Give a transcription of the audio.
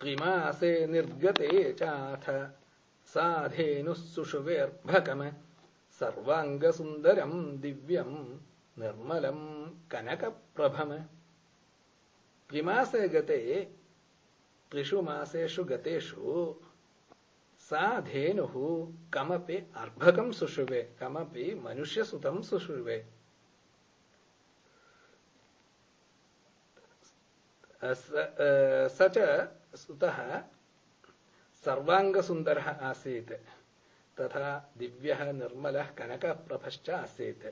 त्रिमासे निर्गते चाथ साधेनुः सुषुवेऽर्भकम सर्वाङ्गसुन्दरम् दिव्यम् निर्मलम् कनकप्रभम। त्रिमासे गते त्रिषु मासेषु गतेषु सा धेनुः कमपि अर्भकं सुषुवे, कमपि मनुष्यसुतं सुषुवे। स च सुतः सर्वाङ्गसुन्दरः आसीत्। तथा दिव्यः निर्मलः कनकप्रभश्च आसीत्